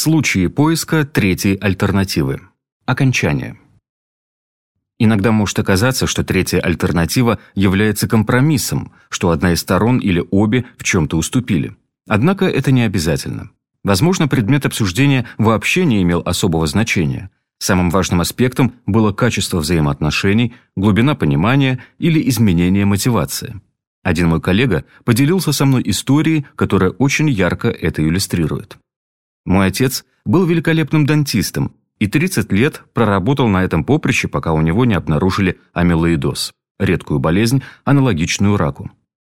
Случаи поиска третьей альтернативы. Окончание. Иногда может оказаться, что третья альтернатива является компромиссом, что одна из сторон или обе в чем-то уступили. Однако это не обязательно. Возможно, предмет обсуждения вообще не имел особого значения. Самым важным аспектом было качество взаимоотношений, глубина понимания или изменение мотивации. Один мой коллега поделился со мной историей, которая очень ярко это иллюстрирует. Мой отец был великолепным дантистом и 30 лет проработал на этом поприще, пока у него не обнаружили амилоидоз, редкую болезнь, аналогичную раку.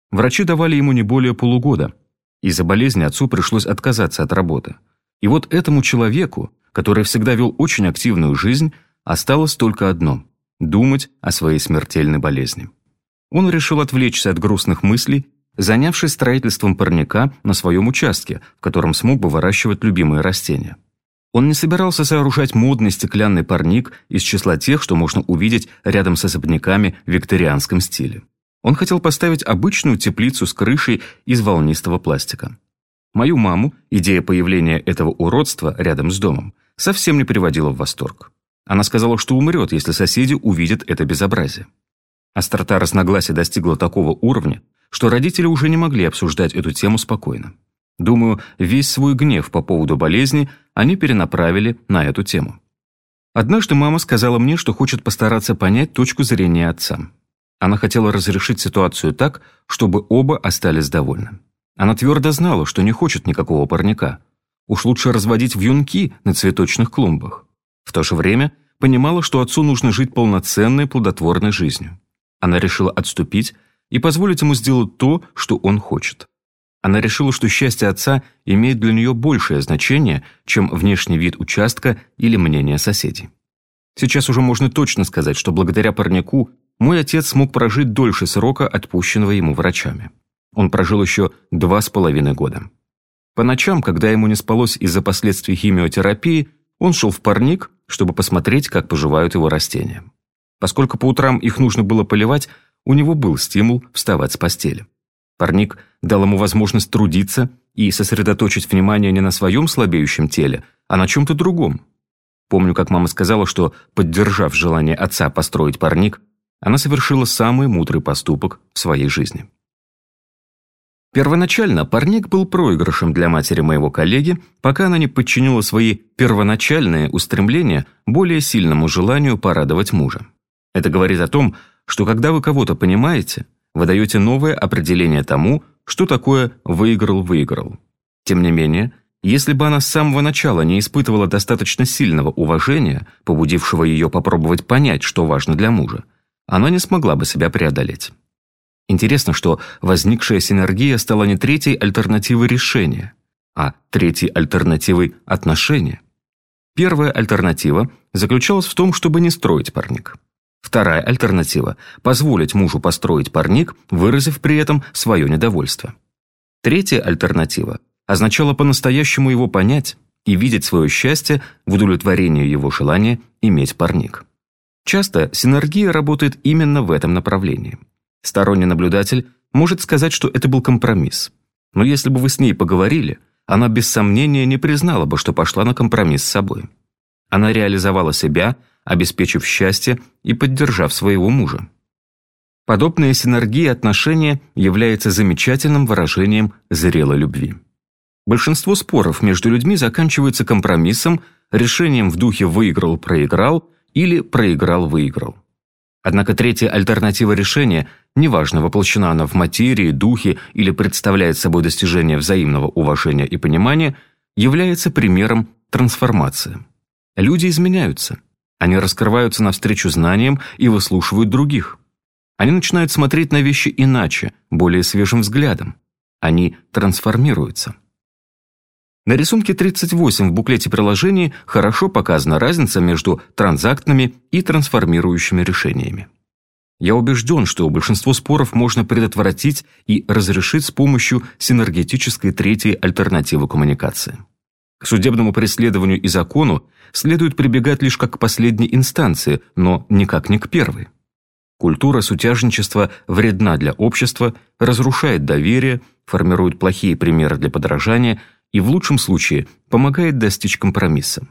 Врачи давали ему не более полугода. Из-за болезни отцу пришлось отказаться от работы. И вот этому человеку, который всегда вел очень активную жизнь, осталось только одно – думать о своей смертельной болезни. Он решил отвлечься от грустных мыслей занявшись строительством парника на своем участке, в котором смог бы выращивать любимые растения. Он не собирался сооружать модный стеклянный парник из числа тех, что можно увидеть рядом с особняками в викторианском стиле. Он хотел поставить обычную теплицу с крышей из волнистого пластика. Мою маму идея появления этого уродства рядом с домом совсем не приводила в восторг. Она сказала, что умрет, если соседи увидят это безобразие. Острота разногласия достигла такого уровня, что родители уже не могли обсуждать эту тему спокойно. Думаю, весь свой гнев по поводу болезни они перенаправили на эту тему. Однажды мама сказала мне, что хочет постараться понять точку зрения отца. Она хотела разрешить ситуацию так, чтобы оба остались довольны. Она твердо знала, что не хочет никакого парника. Уж лучше разводить вьюнки на цветочных клумбах. В то же время понимала, что отцу нужно жить полноценной плодотворной жизнью. Она решила отступить и позволить ему сделать то, что он хочет. Она решила, что счастье отца имеет для нее большее значение, чем внешний вид участка или мнение соседей. Сейчас уже можно точно сказать, что благодаря парнику мой отец смог прожить дольше срока, отпущенного ему врачами. Он прожил еще два с половиной года. По ночам, когда ему не спалось из-за последствий химиотерапии, он шел в парник, чтобы посмотреть, как поживают его растения. Поскольку по утрам их нужно было поливать, у него был стимул вставать с постели. Парник дал ему возможность трудиться и сосредоточить внимание не на своем слабеющем теле, а на чем-то другом. Помню, как мама сказала, что, поддержав желание отца построить парник, она совершила самый мудрый поступок в своей жизни. Первоначально парник был проигрышем для матери моего коллеги, пока она не подчинила свои первоначальные устремления более сильному желанию порадовать мужа. Это говорит о том, что когда вы кого-то понимаете, вы даете новое определение тому, что такое «выиграл-выиграл». Тем не менее, если бы она с самого начала не испытывала достаточно сильного уважения, побудившего ее попробовать понять, что важно для мужа, она не смогла бы себя преодолеть. Интересно, что возникшая синергия стала не третьей альтернативой решения, а третьей альтернативой отношения. Первая альтернатива заключалась в том, чтобы не строить парник. Вторая альтернатива – позволить мужу построить парник, выразив при этом свое недовольство. Третья альтернатива означала по-настоящему его понять и видеть свое счастье в удовлетворении его желания иметь парник. Часто синергия работает именно в этом направлении. Сторонний наблюдатель может сказать, что это был компромисс. Но если бы вы с ней поговорили, она без сомнения не признала бы, что пошла на компромисс с собой. Она реализовала себя – обеспечив счастье и поддержав своего мужа. Подобная синергия отношения является замечательным выражением зрелой любви. Большинство споров между людьми заканчивается компромиссом, решением в духе «выиграл-проиграл» или «проиграл-выиграл». Однако третья альтернатива решения, неважно, воплощена она в материи, духе или представляет собой достижение взаимного уважения и понимания, является примером трансформации. Люди изменяются. Они раскрываются навстречу знаниям и выслушивают других. Они начинают смотреть на вещи иначе, более свежим взглядом. Они трансформируются. На рисунке 38 в буклете приложения хорошо показана разница между транзактными и трансформирующими решениями. Я убежден, что большинство споров можно предотвратить и разрешить с помощью синергетической третьей альтернативы коммуникации. К судебному преследованию и закону следует прибегать лишь как к последней инстанции, но никак не к первой. Культура сутяжничества вредна для общества, разрушает доверие, формирует плохие примеры для подражания и в лучшем случае помогает достичь компромисса.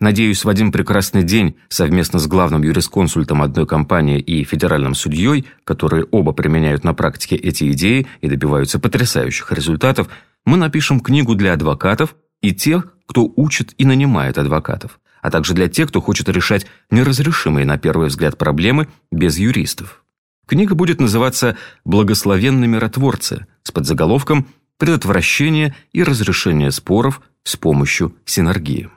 Надеюсь, в один прекрасный день совместно с главным юрисконсультом одной компании и федеральным судьей, которые оба применяют на практике эти идеи и добиваются потрясающих результатов, мы напишем книгу для адвокатов и тех, кто учит и нанимает адвокатов, а также для тех, кто хочет решать неразрешимые на первый взгляд проблемы без юристов. Книга будет называться «Благословенные миротворцы» с подзаголовком «Предотвращение и разрешение споров с помощью синергии».